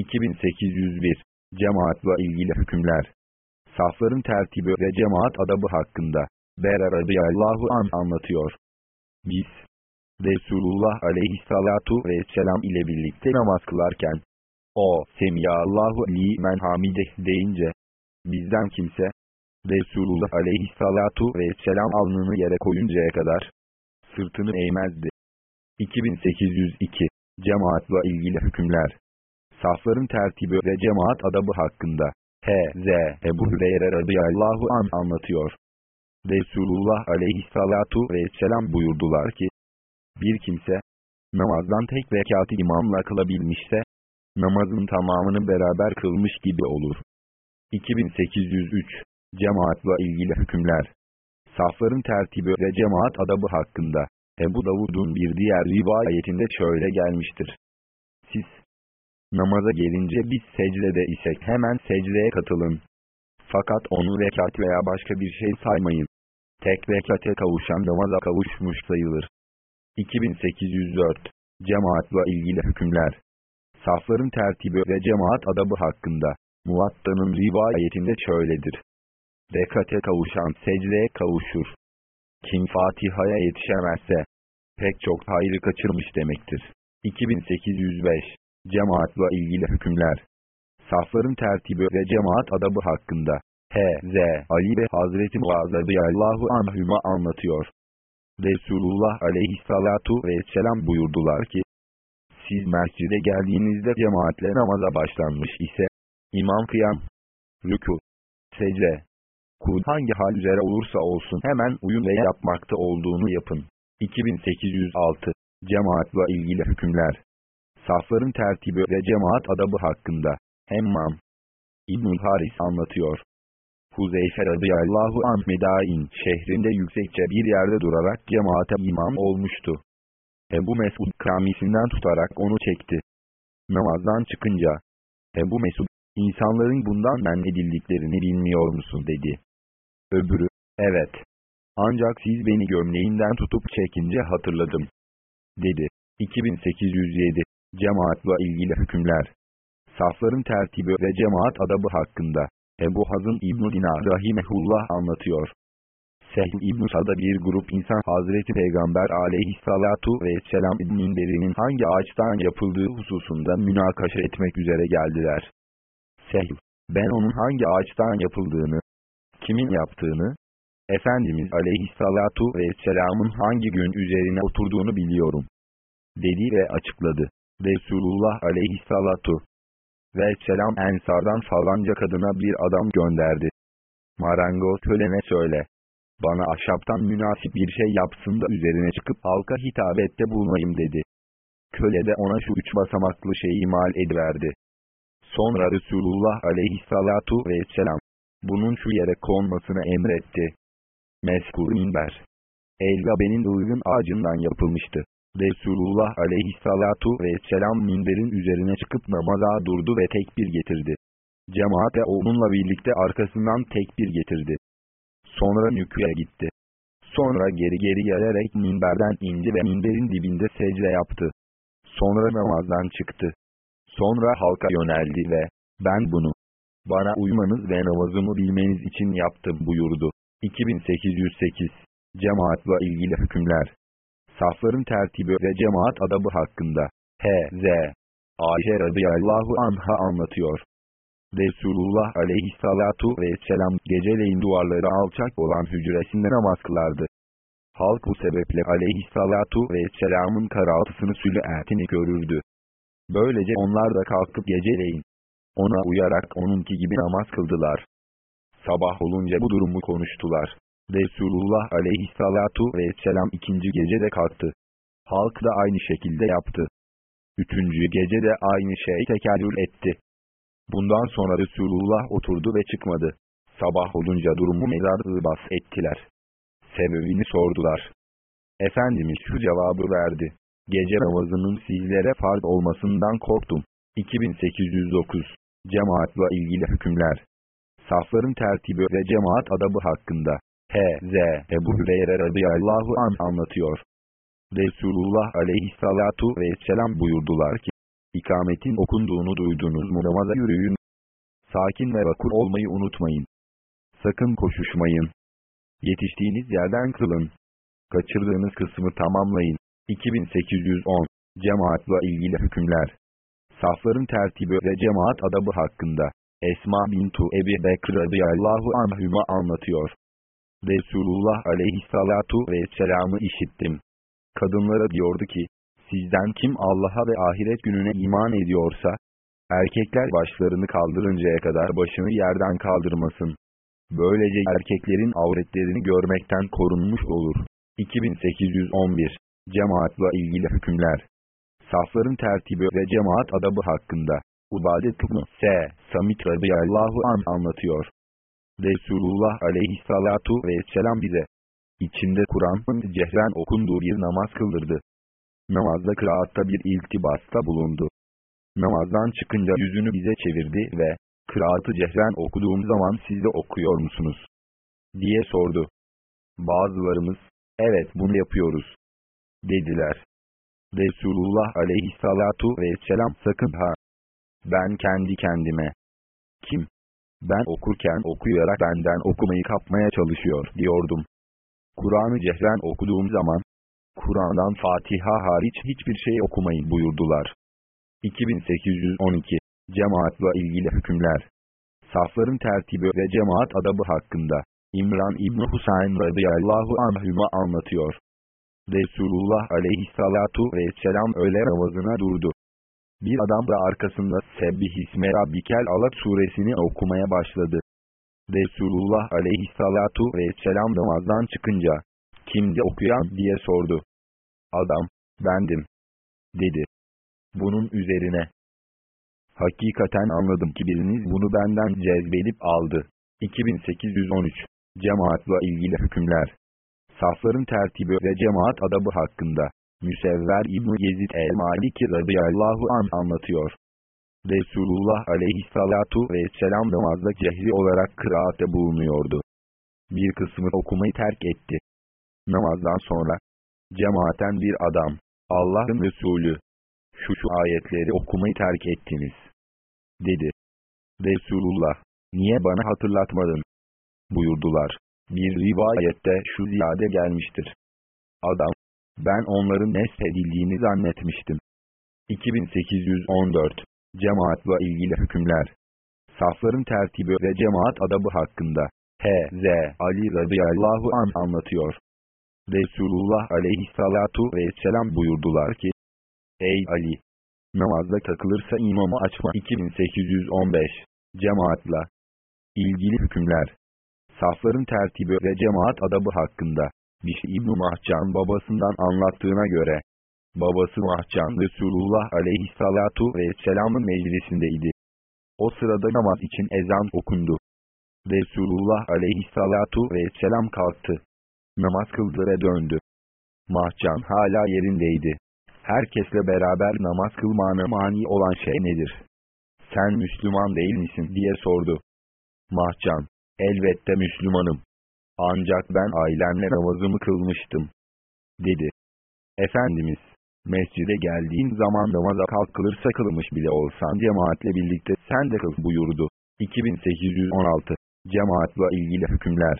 2801 Cemaatla ilgili hükümler Safların tertibi ve cemaat adabı hakkında Bera radıyallahu an anlatıyor. Biz Resulullah aleyhissalatu vesselam ile birlikte namaz kılarken o Semiyallahu limen hamide deyince bizden kimse Resulullah aleyhissalatu vesselam alnını yere koyuncaya kadar sırtını eğmezdi. 2802 Cemaatla ilgili hükümler Safların tertibi ve cemaat adabı hakkında H.Z. Ebu Hüreyre radıyallahu an anlatıyor. Resulullah aleyhissalatu vesselam buyurdular ki, bir kimse, namazdan tek rekatı imamla kılabilmişse, namazın tamamını beraber kılmış gibi olur. 2803 Cemaatla ilgili hükümler Safların tertibi ve cemaat adabı hakkında Ebu Davud'un bir diğer rivayetinde şöyle gelmiştir. Siz, namaza gelince biz secdede isek hemen secdeye katılın. Fakat onu rekat veya başka bir şey saymayın. Tek rekate kavuşan namaza kavuşmuş sayılır. 2804 Cemaatla ilgili hükümler Safların tertibi ve cemaat adabı hakkında Muvatta'nın rivayetinde şöyledir. Rekate kavuşan secdeye kavuşur. Kim Fatiha'ya yetişemezse, pek çok hayrı kaçırmış demektir. 2805 Cemaatla ilgili hükümler Safların tertibi ve cemaat adabı hakkında H.Z. Ali ve Hazreti Muaz radıyallahu anhüma anlatıyor. Resulullah aleyhissalatu vesselam buyurdular ki, siz mescide geldiğinizde cemaatle namaza başlanmış ise, imam kıyam, rükû, secde, kud hangi hal üzere olursa olsun hemen uyun ve yapmakta olduğunu yapın. 2806 Cemaatla ilgili hükümler Safların tertibi ve cemaat adabı hakkında Hemmam İbn-i Haris anlatıyor. Huzeyfe radıyallahu anh Medain şehrinde yüksekçe bir yerde durarak cemaate imam olmuştu. Ebu Mesud kamisinden tutarak onu çekti. Namazdan çıkınca Ebu Mesud insanların bundan men edildiklerini bilmiyor musun dedi. Öbürü evet ancak siz beni gömleğinden tutup çekince hatırladım. Dedi. 2807 Cemaatla ilgili hükümler Safların tertibi ve cemaat adabı hakkında Ebu Hazım İbn-i Dinar Rahimehullah anlatıyor. Sehl İbn-i Sad'a bir grup insan Hazreti Peygamber aleyhissalatu vesselam minberinin hangi ağaçtan yapıldığı hususunda münakaşa etmek üzere geldiler. Sehl, ben onun hangi ağaçtan yapıldığını, kimin yaptığını, Efendimiz aleyhissalatu vesselamın hangi gün üzerine oturduğunu biliyorum. Dedi ve açıkladı. Resulullah aleyhissalatu vesselam ensardan falanca kadına bir adam gönderdi. Marangoz kölene söyle. Bana ahşaptan münasip bir şey yapsın da üzerine çıkıp halka hitabette bulunayım dedi. Köle de ona şu üç basamaklı şeyi imal ediverdi. Sonra Resulullah aleyhissalatu vesselam bunun şu yere konmasını emretti. Meskur minber. Elgabe'nin ılgın ağacından yapılmıştı. Resulullah aleyhissalatu vesselam minberin üzerine çıkıp namaza durdu ve tekbir getirdi. Cemaat de onunla birlikte arkasından tekbir getirdi. Sonra nüküye gitti. Sonra geri geri gelerek minberden indi ve minberin dibinde secde yaptı. Sonra namazdan çıktı. Sonra halka yöneldi ve ben bunu bana uymanız ve namazımı bilmeniz için yaptım buyurdu. 2808 Cemaatla ilgili hükümler Safların tertibi ve cemaat adabı hakkında H.Z. Ayşe radıyallahu anha anlatıyor. Resulullah aleyhissalatu vesselam geceleyin duvarları alçak olan hücresinde namaz kılardı. Halk bu sebeple aleyhissalatu vesselamın karaltısını sülü ertini görürdü. Böylece onlar da kalkıp geceleyin ona uyarak onunki gibi namaz kıldılar. Sabah olunca bu durumu konuştular. Resulullah aleyhissalatu vesselam ikinci gece de kalktı. Halk da aynı şekilde yaptı. Üçüncü gece de aynı şey tekerrür etti. Bundan sonra Resulullah oturdu ve çıkmadı. Sabah olunca durumu mezar bas ettiler. Sebebini sordular. Efendimiz şu cevabı verdi. Gece namazının sizlere farz olmasından korktum. 2809 Cemaatla ilgili hükümler Safların tertibi ve cemaat adabı hakkında H.Z. Ebu Hüreyre radıyallahu an anlatıyor. Resulullah aleyhissalatu vesselam buyurdular ki, İkametin okunduğunu duydunuz mu namaza yürüyün. Sakin ve vakur olmayı unutmayın. Sakın koşuşmayın. Yetiştiğiniz yerden kılın. Kaçırdığınız kısmı tamamlayın. 2810 Cemaatla ilgili hükümler Safların tertibi ve cemaat adabı hakkında Esma bintu Ebi Bekr radıyallahu anhüma anlatıyor. Resulullah aleyhissalatu vesselam'ı işittim. Kadınlara diyordu ki, sizden kim Allah'a ve ahiret gününe iman ediyorsa, erkekler başlarını kaldırıncaya kadar başını yerden kaldırmasın. Böylece erkeklerin avretlerini görmekten korunmuş olur. 2811 Cemaatla ilgili hükümler Safların tertibi ve cemaat adabı hakkında Ubadet ibn S. Samit radıyallahu an anlatıyor. Resulullah aleyhissalatu vesselam bize içinde Kur'an'ın cehren okunduğu bir namaz kıldırdı. Namazda kıraatta bir iltibasta bulundu. Namazdan çıkınca yüzünü bize çevirdi ve kıraatı cehren okuduğum zaman siz de okuyor musunuz? diye sordu. Bazılarımız, evet bunu yapıyoruz, dediler. Resulullah aleyhissalatu vesselam sakın ha, ben kendi kendime, kim, ben okurken okuyarak benden okumayı kapmaya çalışıyor diyordum. Kur'an'ı cehren okuduğum zaman, Kur'an'dan Fatiha hariç hiçbir şey okumayın buyurdular. 2812 Cemaatla ilgili hükümler Safların tertibi ve cemaat adabı hakkında İmran İbni Husayn radıyallahu anhüma anlatıyor. Resulullah aleyhissalatu vesselam öğle namazına durdu. Bir adam da arkasında Sebbih-isme Rabbikel Alak suresini okumaya başladı. Resulullah aleyhissalatu vesselam namazdan çıkınca, kimdi okuyan diye sordu. Adam, bendim, dedi. Bunun üzerine, hakikaten anladım ki biriniz bunu benden cezbedip aldı. 2813 Cemaatla ilgili hükümler Safların tertibi ve cemaat adabı hakkında Müsevver İbn Yezid el-Maliki radıyallahu an anlatıyor. Resulullah aleyhissalatu vesselam namazda cehri olarak kıraatte bulunuyordu. Bir kısmı okumayı terk etti. Namazdan sonra, cemaaten bir adam, Allah'ın Resulü, şu şu ayetleri okumayı terk ettiniz, dedi. Resulullah, niye bana hatırlatmadın? buyurdular. Bir rivayette şu ziyade gelmiştir. Adam, ben onların neshedildiğini zannetmiştim. 2814 Cemaatla ilgili hükümler Safların tertibi ve cemaat adabı hakkında H.Z. Ali radıyallahu an anlatıyor. Resulullah aleyhissalatu vesselam buyurdular ki, Ey Ali! Namazda takılırsa imamı açma 2815 Cemaatla ilgili hükümler Safların tertibi ve cemaat adabı hakkında Bişi İbn-i Mahcan babasından anlattığına göre, babası Mahcan Resulullah aleyhissalatu vesselamın meclisindeydi. O sırada namaz için ezan okundu. Resulullah aleyhissalatu vesselam kalktı. Namaz kıldıra döndü. Mahcan hala yerindeydi. Herkesle beraber namaz kılmana mani olan şey nedir? Sen Müslüman değil misin diye sordu. Mahcan, elbette Müslümanım. Ancak ben ailemle namazımı kılmıştım. Dedi. Efendimiz, mescide geldiğin zaman namaza kalkılırsa kılmış bile olsan cemaatle birlikte sen de kıl buyurdu. 2816 Cemaatla ilgili hükümler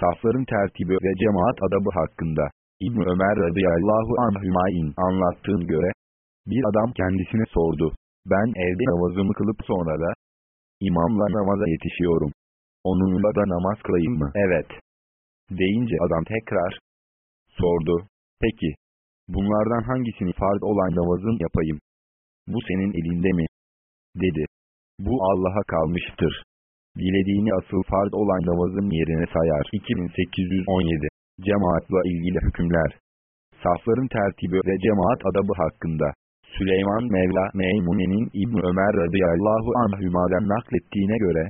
Safların tertibi ve cemaat adabı hakkında İbn Ömer radıyallahu anhümayin anlattığın göre bir adam kendisine sordu. Ben evde namazımı kılıp sonra da imamla namaza yetişiyorum. Onunla da namaz kılayım mı? Evet. Deyince adam tekrar sordu. Peki, bunlardan hangisini farz olan namazın yapayım? Bu senin elinde mi? Dedi. Bu Allah'a kalmıştır. Dilediğini asıl farz olan namazın yerine sayar. 2817 Cemaatla ilgili hükümler Safların tertibi ve cemaat adabı hakkında Süleyman Mevla Meymune'nin İbn Ömer radıyallahu anhümadan naklettiğine göre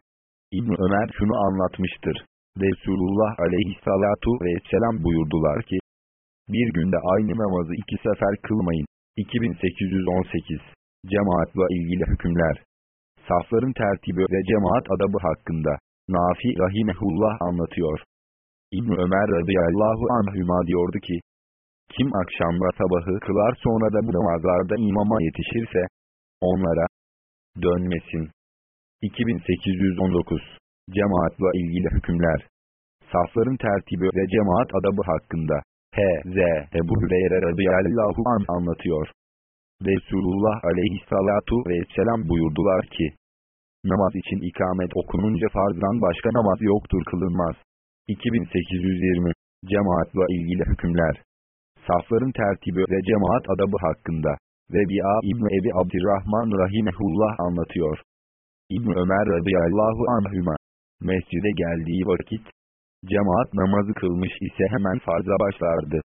İbn Ömer şunu anlatmıştır. Resulullah aleyhissalatu vesselam buyurdular ki, bir günde aynı namazı iki sefer kılmayın. 2818 Cemaatla ilgili hükümler Safların tertibi ve cemaat adabı hakkında Nafi Rahimehullah anlatıyor. İbn Ömer radıyallahu anhüma diyordu ki, kim akşamla sabahı kılar sonra da bu namazlarda imama yetişirse, onlara dönmesin. 2819 Cemaatla ilgili hükümler Safların tertibi ve cemaat adabı hakkında H.Z. Ebu Hüreyre radıyallahu an anlatıyor. Resulullah aleyhissalatu vesselam buyurdular ki, Namaz için ikamet okununca farzdan başka namaz yoktur kılınmaz. 2820 Cemaatla ilgili hükümler Safların tertibi ve cemaat adabı hakkında Rebi'a İbni Ebi Abdirrahman Rahimehullah anlatıyor. İbn Ömer radıyallahu anhüma mescide geldiği vakit cemaat namazı kılmış ise hemen farza başlardı.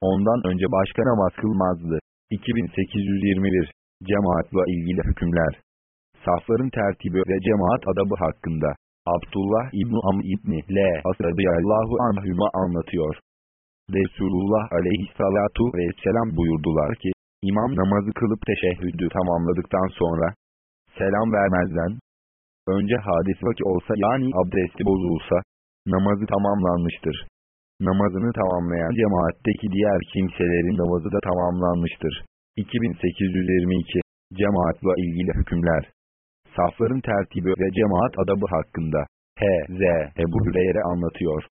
Ondan önce başka namaz kılmazdı. 2821 Cemaatla ilgili hükümler Safların tertibi ve cemaat adabı hakkında Abdullah İbni Am İbni L. As radıyallahu anhüma anlatıyor. Resulullah aleyhissalatu vesselam buyurdular ki, İmam namazı kılıp teşehhüdü tamamladıktan sonra, selam vermezden, önce hadis vaki olsa yani abdesti bozulsa, namazı tamamlanmıştır. Namazını tamamlayan cemaatteki diğer kimselerin namazı da tamamlanmıştır. 2822 Cemaatla ilgili hükümler Safların tertibi ve cemaat adabı hakkında H.Z. Ebu Hüreyre anlatıyor.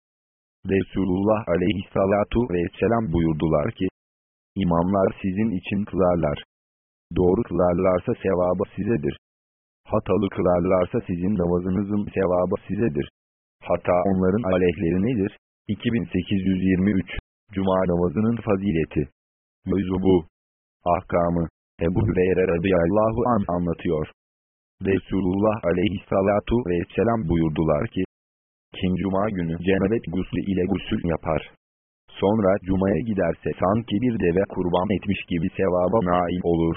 Resulullah aleyhissalatu vesselam buyurdular ki, İmamlar sizin için kılarlar. Doğru kılarlarsa sevabı sizedir. Hatalı kılarlarsa sizin namazınızın sevabı sizedir. Hata onların aleyhleri nedir? 2823 Cuma namazının fazileti Mevzu bu. Ahkamı Ebu Hüreyre radıyallahu an anlatıyor. Resulullah aleyhissalatu vesselam buyurdular ki, Kim cuma günü cenabet guslu ile gusül yapar. Sonra cumaya giderse sanki bir deve kurban etmiş gibi sevaba nail olur.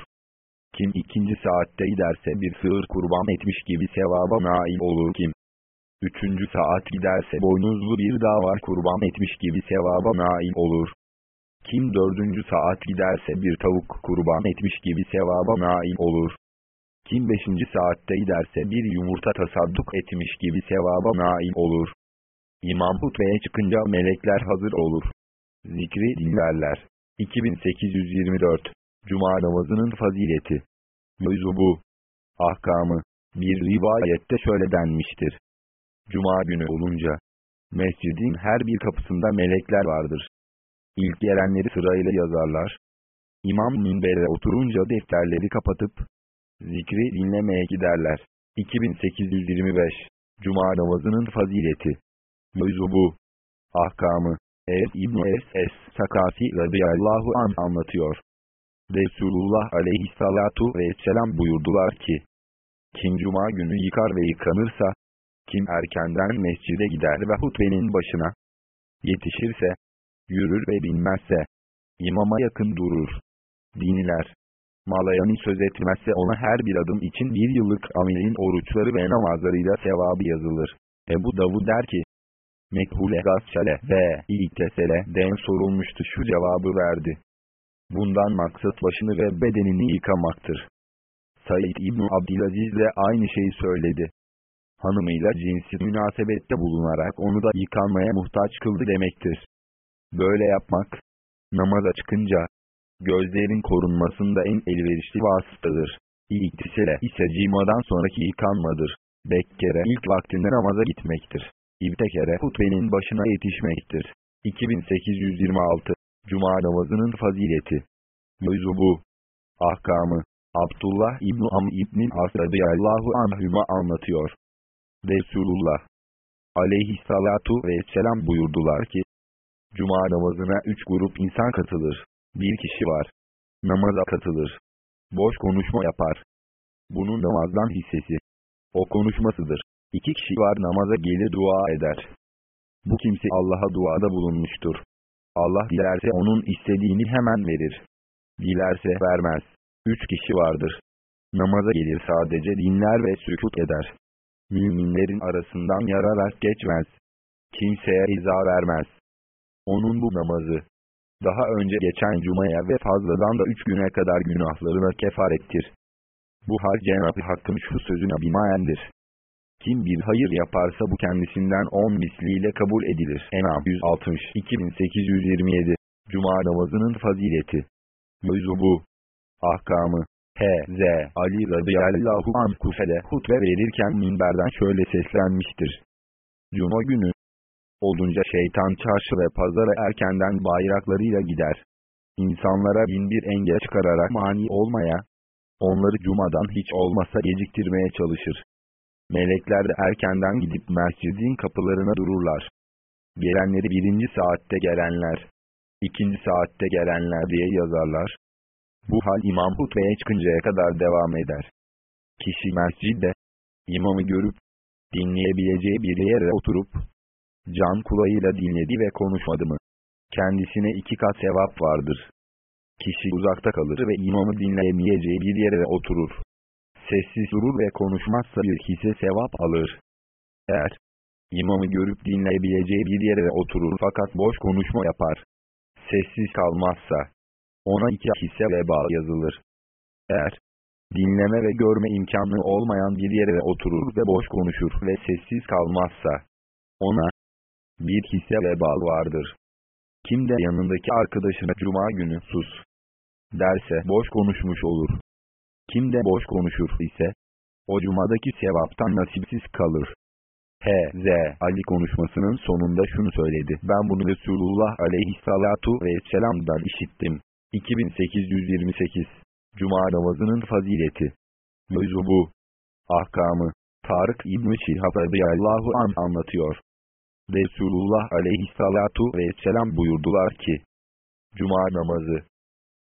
Kim ikinci saatte giderse bir sığır kurban etmiş gibi sevaba nail olur kim. Üçüncü saat giderse boynuzlu bir davar kurban etmiş gibi sevaba nail olur. Kim dördüncü saat giderse bir tavuk kurban etmiş gibi sevaba nail olur. Kim beşinci saatte giderse bir yumurta tasadduk etmiş gibi sevaba nail olur. İmam hutbeye çıkınca melekler hazır olur. Zikri dinlerler. 2824 Cuma namazının fazileti. Mevzu bu. Ahkamı. Bir rivayette şöyle denmiştir. Cuma günü olunca, mescidin her bir kapısında melekler vardır. İlk gelenleri sırayla yazarlar. İmam minbere oturunca defterleri kapatıp, zikri dinlemeye giderler. 2825 Cuma namazının fazileti. Mevzu bu. Ahkamı. Es İbn-i Es, Es Sakati radıyallahu an anlatıyor. Resulullah aleyhissalatu vesselam buyurdular ki, Kim cuma günü yıkar ve yıkanırsa, kim erkenden mescide gider ve hutbenin başına yetişirse, yürür ve binmezse, imama yakın durur, dinler. Malayanı söz etmezse ona her bir adım için bir yıllık amelin oruçları ve namazlarıyla sevabı yazılır. Ebu Davud der ki, Mekhule Gassale ve İktesele den sorulmuştu şu cevabı verdi. Bundan maksat başını ve bedenini yıkamaktır. Said İbni Abdülaziz de aynı şeyi söyledi. Hanımıyla cinsi münasebette bulunarak onu da yıkanmaya muhtaç kıldı demektir. Böyle yapmak, namaza çıkınca, gözlerin korunmasında en elverişli vasıtadır. İktisele ise cimadan sonraki yıkanmadır. Bekkere ilk vaktinde namaza gitmektir. İbtekere hutbenin başına yetişmektir. 2826 Cuma namazının fazileti. Mevzu bu. Ahkamı. Abdullah İbni Am İbni As radıyallahu anhüma anlatıyor. Resulullah aleyhissalatu vesselam buyurdular ki, Cuma namazına üç grup insan katılır. Bir kişi var. Namaza katılır. Boş konuşma yapar. Bunun namazdan hissesi. O konuşmasıdır. İki kişi var namaza gelir dua eder. Bu kimse Allah'a duada bulunmuştur. Allah dilerse onun istediğini hemen verir. Dilerse vermez. Üç kişi vardır. Namaza gelir sadece dinler ve sükut eder. Müminlerin arasından yararak geçmez. Kimseye iza vermez. Onun bu namazı, daha önce geçen cumaya ve fazladan da üç güne kadar günahlarına kefarettir. Bu hal Cenab-ı Hakk'ın şu sözüne binaendir. Kim bir hayır yaparsa bu kendisinden on misliyle kabul edilir. Enam 160 2827 Cuma namazının fazileti. Mevzu bu. Ahkamı. H.Z. Ali radıyallahu anh Kufe'de hutbe verirken minberden şöyle seslenmiştir. Cuma günü olunca şeytan çarşı ve pazara erkenden bayraklarıyla gider. İnsanlara bin bir engel çıkararak mani olmaya, onları cumadan hiç olmasa geciktirmeye çalışır. Melekler de erkenden gidip mescidin kapılarına dururlar. Gelenleri birinci saatte gelenler, ikinci saatte gelenler diye yazarlar. Bu hal imam hutbeye çıkıncaya kadar devam eder. Kişi mescidde, imamı görüp, dinleyebileceği bir yere oturup, can kulağıyla dinledi ve konuşmadı mı? Kendisine iki kat sevap vardır. Kişi uzakta kalır ve imamı dinleyemeyeceği bir yere oturur. Sessiz durur ve konuşmazsa bir hisse sevap alır. Eğer imamı görüp dinleyebileceği bir yere oturur fakat boş konuşma yapar. Sessiz kalmazsa ona iki hisse veba yazılır. Eğer dinleme ve görme imkanı olmayan bir yere oturur ve boş konuşur ve sessiz kalmazsa ona bir hisse vebal vardır. Kim de yanındaki arkadaşına cuma günü sus derse boş konuşmuş olur. Kim de boş konuşur ise o cumadaki sevaptan nasipsiz kalır. H.Z. Ali konuşmasının sonunda şunu söyledi. Ben bunu Resulullah aleyhissalatu vesselam'dan işittim. 2828 Cuma namazının fazileti Mevzu bu. Ahkamı Tarık İbn-i Şihab radıyallahu an anlatıyor. Resulullah aleyhissalatu vesselam buyurdular ki, Cuma namazı,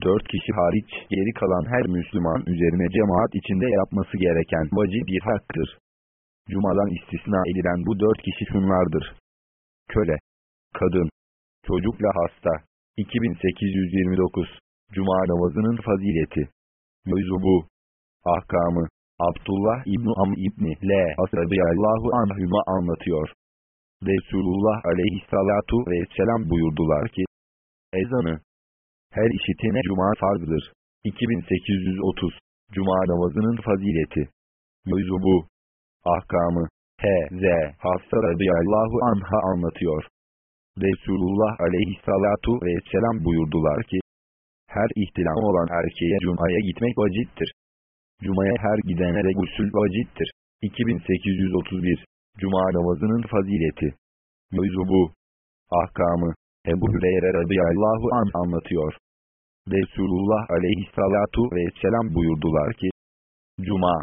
dört kişi hariç geri kalan her Müslüman üzerine cemaat içinde yapması gereken vacip bir haktır. Cuma'dan istisna edilen bu dört kişi şunlardır. Köle, kadın, çocukla hasta. 2829 Cuma namazının fazileti. Mevzu bu. Ahkamı. Abdullah İbni Am İbni L. Radıyallahu anhüma anlatıyor. Resulullah aleyhissalatu vesselam buyurdular ki, ezanı, her işitene cuma farzdır. 2830 Cuma namazının fazileti. Mevzu bu. Ahkamı. H.Z. Hafsa radıyallahu anha anlatıyor. Resulullah aleyhissalatu vesselam buyurdular ki, her ihtilam olan erkeğe cumaya gitmek vacittir. Cumaya her gidene de gusül vacittir. 2831 Cuma namazının fazileti. Mevzu bu. Ahkamı. Ebu Hüreyre radıyallahu an anlatıyor. Resulullah aleyhissalatu vesselam buyurdular ki, Cuma,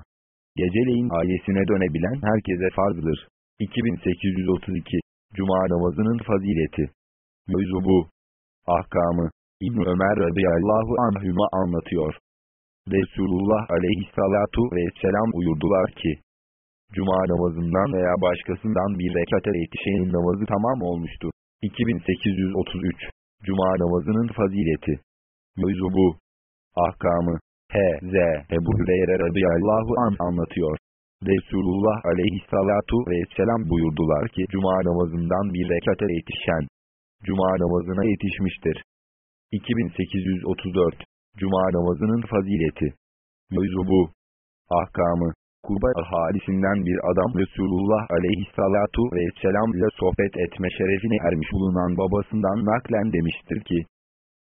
geceleyin ailesine dönebilen herkese farzdır. 2832 Cuma namazının fazileti. Mevzu bu. Ahkamı. İbn Ömer radıyallahu anhüma anlatıyor. Resulullah aleyhissalatu vesselam buyurdular ki, Cuma namazından veya başkasından bir rekate yetişenin namazı tamam olmuştu. 2833 Cuma namazının fazileti Mevzu bu. Ahkamı H.Z. Ebu Hüreyre radıyallahu an anlatıyor. Resulullah aleyhissalatu vesselam buyurdular ki Cuma namazından bir rekate yetişen Cuma namazına yetişmiştir. 2834 Cuma namazının fazileti Mevzu bu. Ahkamı Kuba ahalisinden bir adam Resulullah aleyhissalatu vesselam ile sohbet etme şerefine ermiş bulunan babasından naklen demiştir ki,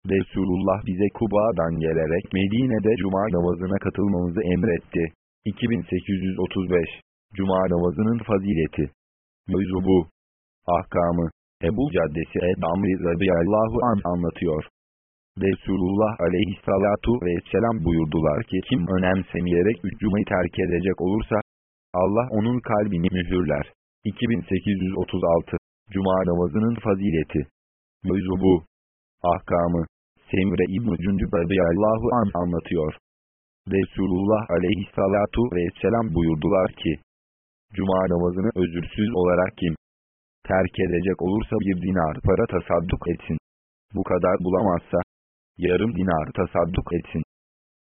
Resulullah bize Kuba'dan gelerek Medine'de Cuma namazına katılmamızı emretti. 2835 Cuma namazının fazileti Mevzu bu. Ahkamı Ebu Caddesi Edamri radıyallahu an anlatıyor. Resulullah aleyhissalatu vesselam buyurdular ki kim önemsemeyerek üç cumayı terk edecek olursa, Allah onun kalbini mühürler. 2836 Cuma namazının fazileti Mevzu bu. Ahkamı Semre İbn-i Cündüb radıyallahu an anlatıyor. Resulullah aleyhissalatu vesselam buyurdular ki, Cuma namazını özürsüz olarak kim terk edecek olursa bir dinar para tasadduk etsin. Bu kadar bulamazsa, yarım dinar tasadduk etsin.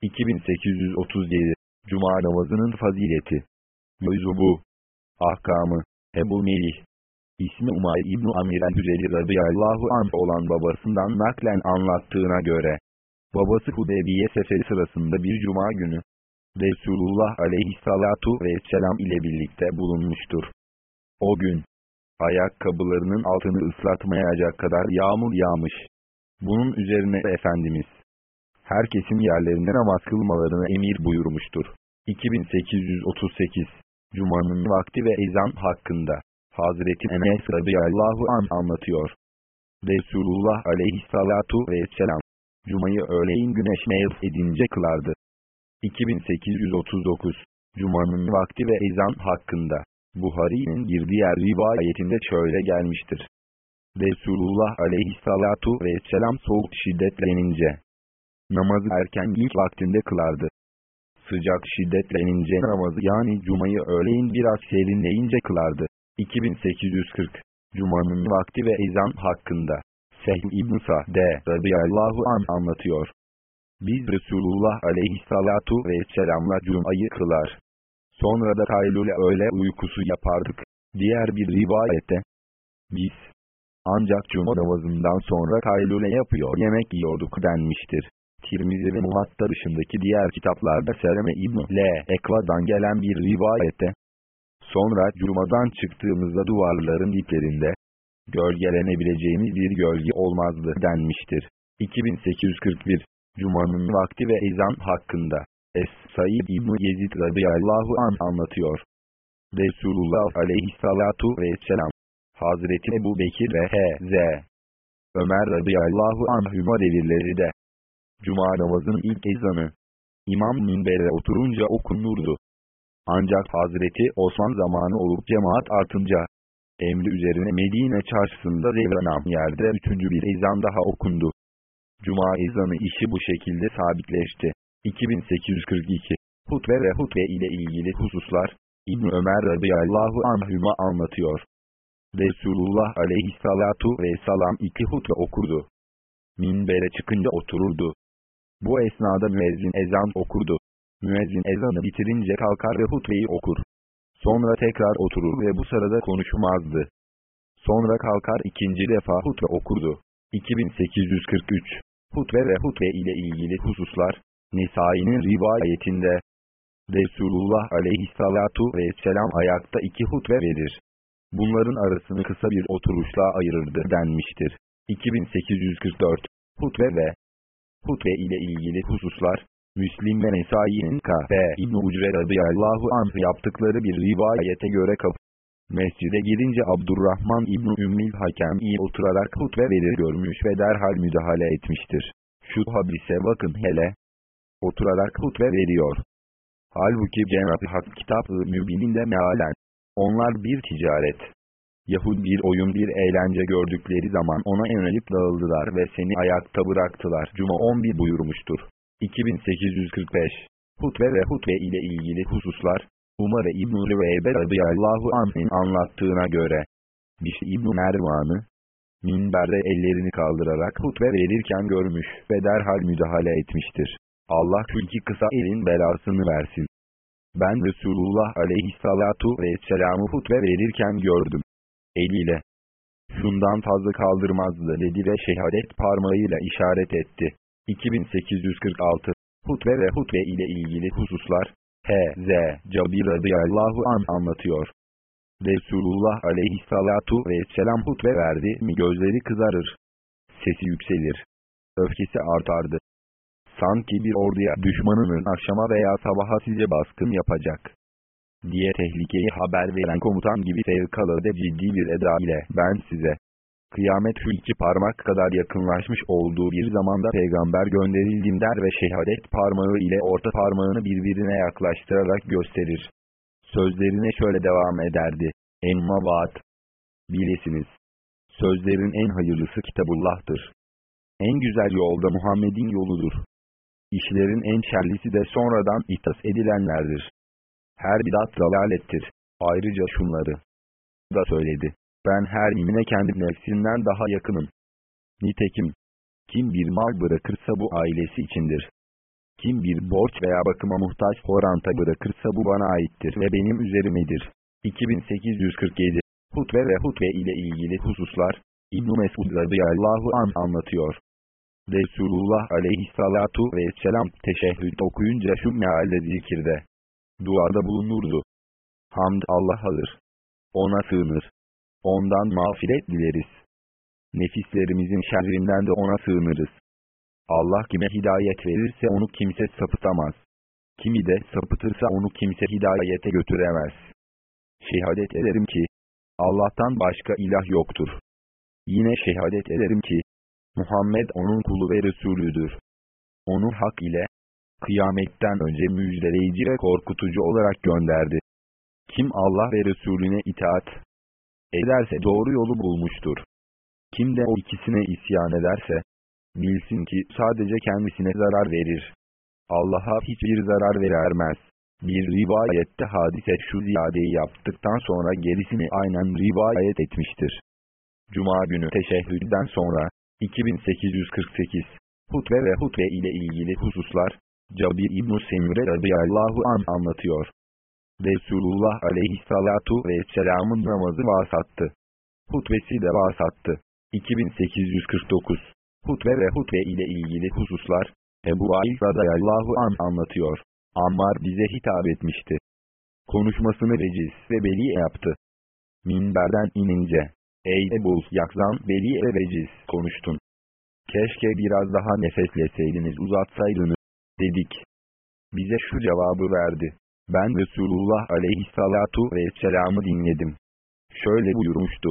2837 Cuma namazının fazileti Mevzu bu. Ahkamı Ebu Melih İsmi Umay İbn Amir el-Hüzeli radıyallahu anh olan babasından naklen anlattığına göre, babası Hudeybiye seferi sırasında bir cuma günü, Resulullah aleyhissalatu vesselam ile birlikte bulunmuştur. O gün, ayakkabılarının altını ıslatmayacak kadar yağmur yağmış. Bunun üzerine Efendimiz herkesin yerlerinde namaz kılmalarını emir buyurmuştur. 2838 Cuma'nın vakti ve ezan hakkında Hazreti Enes radıyallahu an anlatıyor. Resulullah aleyhissalatu vesselam Cuma'yı öğleyin güneş mevz edince kılardı. 2839 Cuma'nın vakti ve ezan hakkında Buhari'nin bir diğer rivayetinde şöyle gelmiştir. Resulullah aleyhissalatu vesselam soğuk şiddetlenince namazı erken ilk vaktinde kılardı. Sıcak şiddetlenince namazı yani cumayı öğleyin biraz serinleyince kılardı. 2840 Cuma'nın vakti ve ezan hakkında Sehl İbn Sa'de radıyallahu an anlatıyor. Biz Resulullah aleyhissalatu vesselamla Cuma'yı kılar. Sonra da kaylule öğle uykusu yapardık. Diğer bir rivayette biz ancak cuma namazından sonra kaylule yapıyor yemek yiyorduk denmiştir. Tirmizi ve Muhatta dışındaki diğer kitaplarda Seleme İbn L. Ekva'dan gelen bir rivayette Sonra cumadan çıktığımızda duvarların diplerinde gölgelenebileceğimiz bir gölge olmazdı denmiştir. 2841 Cuma'nın vakti ve ezan hakkında Es-Said İbn Yezid radıyallahu an anlatıyor. Resulullah aleyhissalatu vesselam Hazreti Ebu Bekir ve H.Z. Ömer radıyallahu anhüma devirleri de Cuma namazının ilk ezanı İmam minbere oturunca okunurdu. Ancak Hazreti Osman zamanı olup cemaat artınca emri üzerine Medine çarşısında devranan yerde üçüncü bir ezan daha okundu. Cuma ezanı işi bu şekilde sabitleşti. 2842 Hutbe ve hutbe ile ilgili hususlar İbn Ömer radıyallahu anhüma anlatıyor. Resulullah aleyhissalatu vesselam iki hutbe okurdu. Minbere çıkınca otururdu. Bu esnada müezzin ezan okurdu. Müezzin ezanı bitirince kalkar ve hutbeyi okur. Sonra tekrar oturur ve bu sırada konuşmazdı. Sonra kalkar ikinci defa hutbe okurdu. 2843 Hutbe ve hutbe ile ilgili hususlar Nisai'nin rivayetinde Resulullah aleyhissalatu vesselam ayakta iki hutbe verir. Bunların arasını kısa bir oturuşla ayırırdı denmiştir. 2844 Hutbe ve Hutbe ile ilgili hususlar Müslim ve Nesai'nin K.B. İbn-i Ucre radıyallahu anh yaptıkları bir rivayete göre kapı. Mescide girince Abdurrahman İbn-i Ümmil Hakem iyi oturarak hutbe verir görmüş ve derhal müdahale etmiştir. Şu habise bakın hele. Oturarak hutbe veriyor. Halbuki Cenab-ı Hak kitab-ı mübininde mealen. Onlar bir ticaret. Yahud bir oyun bir eğlence gördükleri zaman ona yönelip dağıldılar ve seni ayakta bıraktılar. Cuma 11 buyurmuştur. 2845 Hutbe ve hutbe ile ilgili hususlar Umar İbn-i Rüveybe radıyallahu anh'in anlattığına göre Bişri İbn-i Mervan'ı minberde ellerini kaldırarak hutbe verirken görmüş ve derhal müdahale etmiştir. Allah çünkü kısa elin belasını versin. Ben Resulullah aleyhissalatu vesselam'ı hutbe verirken gördüm. Eliyle şundan fazla kaldırmazdı dedi ve şehadet parmağıyla işaret etti. 2846 Hutbe ve hutbe ile ilgili hususlar H.Z. Cabir radıyallahu an anlatıyor. Resulullah aleyhissalatu vesselam hutbe verdi mi gözleri kızarır. Sesi yükselir. Öfkesi artardı. Sanki bir orduya düşmanının akşama veya sabaha size baskın yapacak diye tehlikeyi haber veren komutan gibi fevkalade ciddi bir eda ile ben size kıyamet iki parmak kadar yakınlaşmış olduğu bir zamanda peygamber gönderildim der ve şehadet parmağı ile orta parmağını birbirine yaklaştırarak gösterir. Sözlerine şöyle devam ederdi. Emma vaat. Bilesiniz. Sözlerin en hayırlısı Kitabullah'tır. En güzel yolda Muhammed'in yoludur. İşlerin en şerlisi de sonradan ihtas edilenlerdir. Her bidat dalalettir. Ayrıca şunları da söyledi. Ben her mümine kendi nefsinden daha yakınım. Nitekim, kim bir mal bırakırsa bu ailesi içindir. Kim bir borç veya bakıma muhtaç horanta bırakırsa bu bana aittir ve benim üzerimedir. 2847 Hutbe ve hutbe ile ilgili hususlar, İbn-i Mesud radıyallahu an anlatıyor. Resulullah aleyhissalatu vesselam teşehhüd okuyunca şu mealde zikirde. Duada bulunurdu. Hamd Allah alır. Ona sığınır. Ondan mağfiret dileriz. Nefislerimizin şerrinden de ona sığınırız. Allah kime hidayet verirse onu kimse sapıtamaz. Kimi de sapıtırsa onu kimse hidayete götüremez. Şehadet ederim ki, Allah'tan başka ilah yoktur. Yine şehadet ederim ki, Muhammed onun kulu ve Resulüdür. Onu hak ile, kıyametten önce müjdeleyici ve korkutucu olarak gönderdi. Kim Allah ve Resulüne itaat ederse doğru yolu bulmuştur. Kim de o ikisine isyan ederse, bilsin ki sadece kendisine zarar verir. Allah'a hiçbir zarar vermez. Bir rivayette hadise şu ziyadeyi yaptıktan sonra gerisini aynen rivayet etmiştir. Cuma günü teşehhüden sonra, 2848, hutbe ve hutbe ile ilgili hususlar, Cabir İbn-i Semire radıyallahu an anlatıyor. Resulullah aleyhissalatu vesselamın namazı vasattı. Hutbesi de vasattı. 2849 Hutbe ve hutbe ile ilgili hususlar, Ebu Ail radıyallahu an anlatıyor. Ammar bize hitap etmişti. Konuşmasını veciz ve beli yaptı. Minberden inince, ey Ebu Yakzan beli ve veciz konuştun. Keşke biraz daha nefesleseydiniz uzatsaydınız, dedik. Bize şu cevabı verdi. Ben Resulullah aleyhissalatu vesselam'ı dinledim. Şöyle buyurmuştu.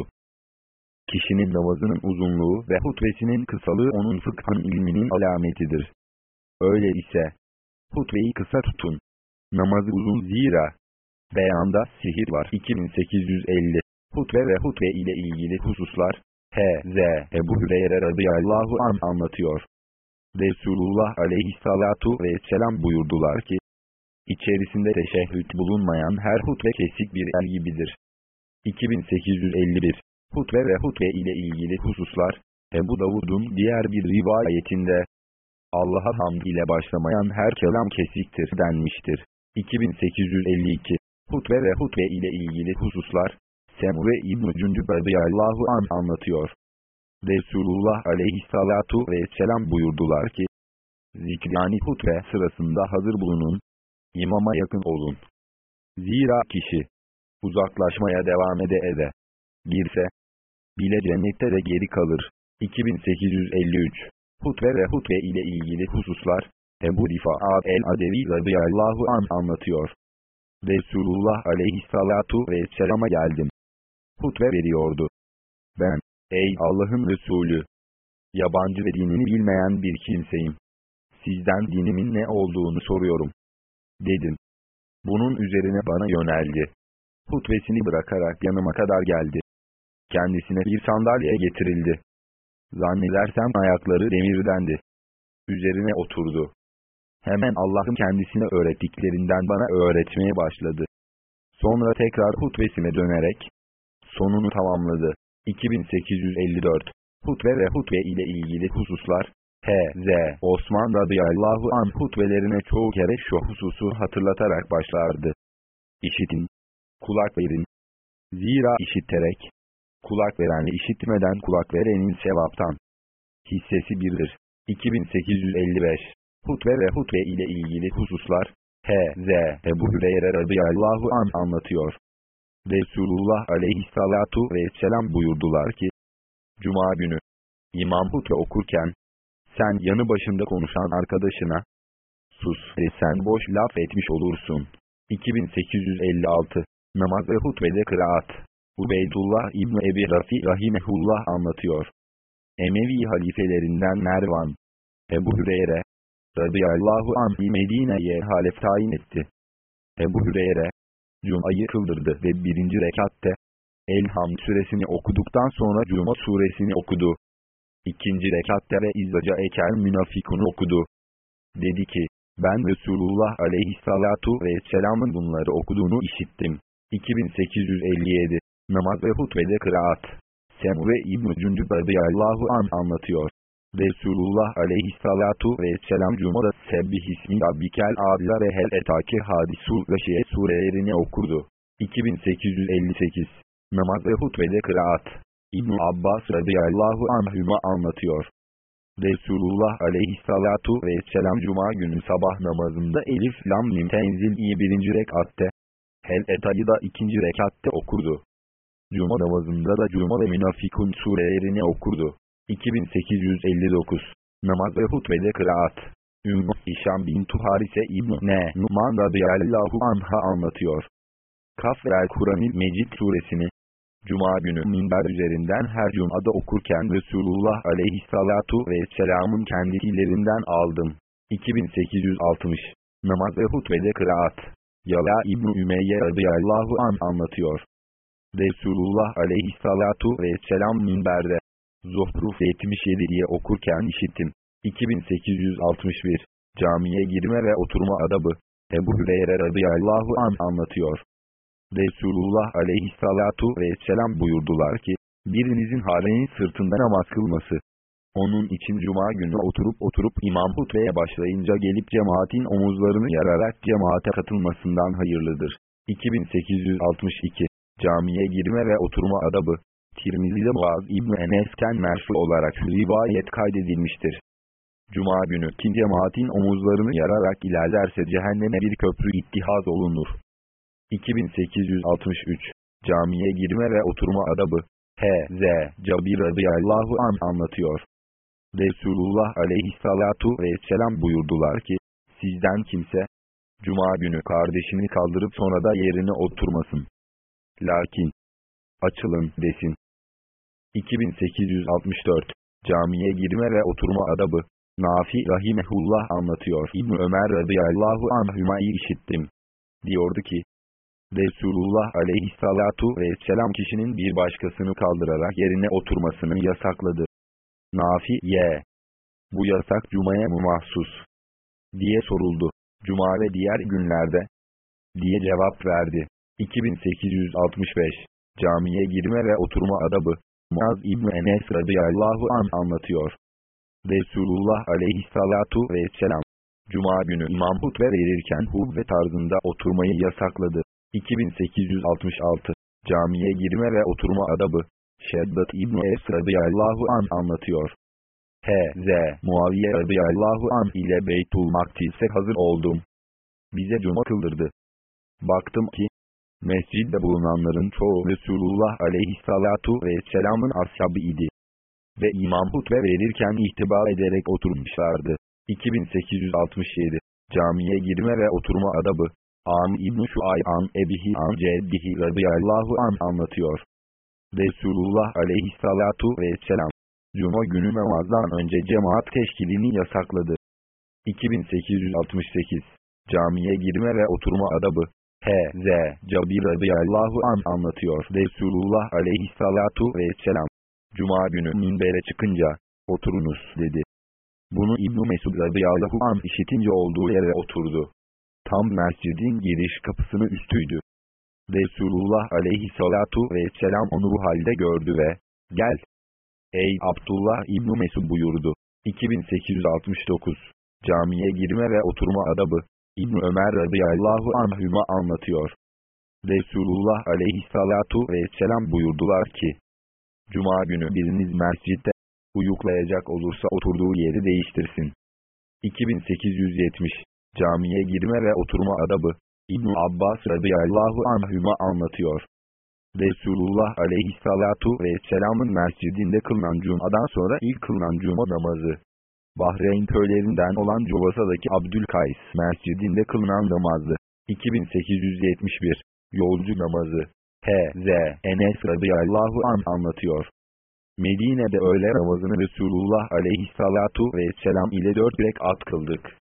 Kişinin namazının uzunluğu ve hutbesinin kısalığı onun fıkhın ilminin alametidir. Öyle ise, hutbeyi kısa tutun. Namazı uzun zira. Beyanda sihir var 2850. Hutbe ve hutbe ile ilgili hususlar, H.Z. Ebu Hüreyre radıyallahu an anlatıyor. Resulullah aleyhissalatu vesselam buyurdular ki, İçerisinde teşehhüt bulunmayan her hutbe kesik bir el gibidir. 2851 Hutbe ve hutbe ile ilgili hususlar, Ebu Davud'un diğer bir rivayetinde, Allah'a hamd ile başlamayan her kelam kesiktir denmiştir. 2852 Hutbe ve hutbe ile ilgili hususlar, Semure İbn-i Cündüb radıyallahu an anlatıyor. Resulullah aleyhissalatu vesselam buyurdular ki, Zikrani hutbe sırasında hazır bulunun, imama yakın olun. Zira kişi, uzaklaşmaya devam ede ede, birse, bile cennette de geri kalır. 2853 Hutbe ve hutbe ile ilgili hususlar, Ebu Rifa'at el-Adevi radıyallahu an anlatıyor. Resulullah aleyhissalatu vesselama geldim. Hutbe veriyordu. Ben, ey Allah'ın Resulü, yabancı ve dinini bilmeyen bir kimseyim. Sizden dinimin ne olduğunu soruyorum. Dedim. Bunun üzerine bana yöneldi. Hutbesini bırakarak yanıma kadar geldi. Kendisine bir sandalye getirildi. Zannedersem ayakları demirdendi. Üzerine oturdu. Hemen Allah'ın kendisine öğrettiklerinden bana öğretmeye başladı. Sonra tekrar hutbesine dönerek, sonunu tamamladı. 2854 Hutbe ve hutbe ile ilgili hususlar, H.Z. Osman radıyallahu an hutbelerine çoğu kere şu hususu hatırlatarak başlardı. İşitin, kulak verin. Zira işiterek, kulak veren işitmeden kulak verenin sevaptan hissesi birdir. 2855 Hutbe ve hutbe ile ilgili hususlar, H.Z. Ebu Hüreyre radıyallahu an anlatıyor. Resulullah aleyhissalatu vesselam buyurdular ki, Cuma günü, İmam hutbe okurken, sen yanı başında konuşan arkadaşına, sus ve sen boş laf etmiş olursun. 2856 Namaz ve hutbede kıraat Ubeydullah İbni Ebi Rafi Rahimehullah anlatıyor. Emevi halifelerinden Mervan, Ebu Hüreyre, radıyallahu anh'i Medine'ye halef tayin etti. Ebu Hüreyre, Cuma'yı kıldırdı ve birinci rekatte, Elham suresini okuduktan sonra Cuma suresini okudu. İkinci rekatte ve İzzaca Ekel Münafikunu okudu. Dedi ki, ben Resulullah aleyhissalatu vesselamın bunları okuduğunu işittim. 2857 Namaz ve hutbede kıraat Semure İbn-i Cündüb radıyallahu an anlatıyor. Resulullah aleyhissalatu vesselam Cuma'da Sebbih ismi Rabbikel Adla ve Hel Etaki Hadisul ve Şiye surelerini okurdu. 2858 Namaz ve hutbede kıraat İbn Abbas radıyallahu anhüma anlatıyor. Resulullah aleyhissalatu vesselam Cuma günü sabah namazında Elif Lam Mim Tenzil iyi birinci rekatte, Hel Etay'ı da ikinci rekatte okurdu. Cuma namazında da Cuma ve Münafikun surelerini okurdu. 2859 Namaz ve hutbede kıraat. Ümmü İşam bin Tuharise İbn-i Numan radıyallahu anha anlatıyor. Kaf ve Kur'an-ı Mecid suresini, Cuma günü minber üzerinden her cumada okurken Resulullah aleyhissalatu vesselamın kendilerinden aldım. 2860 Namaz ve hutbede kıraat Yala İbn-i Ümeyye radıyallahu an anlatıyor. Resulullah aleyhissalatu vesselam minberde Zuhruf 77 diye okurken işittim. 2861 Camiye girme ve oturma adabı Ebu Hüreyre radıyallahu an anlatıyor. Resulullah aleyhissalatu vesselam buyurdular ki, birinizin harenin sırtında namaz kılması. Onun için cuma günü oturup oturup imam hutbeye başlayınca gelip cemaatin omuzlarını yararak cemaate katılmasından hayırlıdır. 2862 Camiye girme ve oturma adabı Tirmizi'de Muaz İbni Enes'ten merfu olarak rivayet kaydedilmiştir. Cuma günü kim cemaatin omuzlarını yararak ilerlerse cehenneme bir köprü ittihaz olunur. 2863 Camiye girme ve oturma adabı H.Z. Cabir radıyallahu an anlatıyor. Resulullah aleyhissalatu vesselam buyurdular ki, sizden kimse, Cuma günü kardeşini kaldırıp sonra da yerine oturmasın. Lakin, açılın desin. 2864 Camiye girme ve oturma adabı Nafi Rahimehullah anlatıyor. İbn Ömer radıyallahu anhümayı işittim. Diyordu ki, Resulullah aleyhissalatu vesselam kişinin bir başkasını kaldırarak yerine oturmasını yasakladı. Nafi ye. Bu yasak Cuma'ya mı mahsus? diye soruldu. Cuma ve diğer günlerde diye cevap verdi. 2865 Camiye girme ve oturma adabı Muaz İbni Enes radıyallahu an anlatıyor. Resulullah aleyhissalatu vesselam Cuma günü imam hutbe verirken hubbe tarzında oturmayı yasakladı. 2866 Camiye girme ve oturma adabı Şeddat İbni Es radıyallahu an anlatıyor. H.Z. Muaviye radıyallahu an ile Beytul Maktis'e hazır oldum. Bize cuma kıldırdı. Baktım ki, mescidde bulunanların çoğu Resulullah aleyhissalatu vesselamın ashabı idi. Ve imam hutbe verirken ihtibar ederek oturmuşlardı. 2867 Camiye girme ve oturma adabı An İbn-i Şuay'an Ebihi An Ceddihi radıyallahu an anlatıyor. Resulullah aleyhissalatu vesselam, Cuma günü namazdan önce cemaat teşkilini yasakladı. 2868 Camiye girme ve oturma adabı H.Z. Cabir radıyallahu an anlatıyor. Resulullah aleyhissalatu vesselam, Cuma günü minbere çıkınca, oturunuz dedi. Bunu İbn-i Mesud radıyallahu an işitince olduğu yere oturdu. Tam mescidin giriş kapısının üstüydü. Resulullah aleyhissalatu vesselam onu bu halde gördü ve, gel. Ey Abdullah İbn Mesud buyurdu. 2869 Camiye girme ve oturma adabı İbn Ömer radıyallahu anhüma anlatıyor. Resulullah aleyhissalatu vesselam buyurdular ki, Cuma günü biriniz mescitte uyuklayacak olursa oturduğu yeri değiştirsin. 2870 Camiye girme ve oturma adabı İbn Abbas radıyallahu anhüma anlatıyor. Resulullah aleyhissalatu vesselamın mescidinde kılınan cumadan sonra ilk kılınan cuma namazı. Bahreyn köylerinden olan Cuvasa'daki Abdülkays mescidinde kılınan namazı. 2871 Yolcu namazı. H.Z. Enes radıyallahu an anlatıyor. Medine'de öğle namazını Resulullah aleyhissalatu vesselam ile dört rekat kıldık.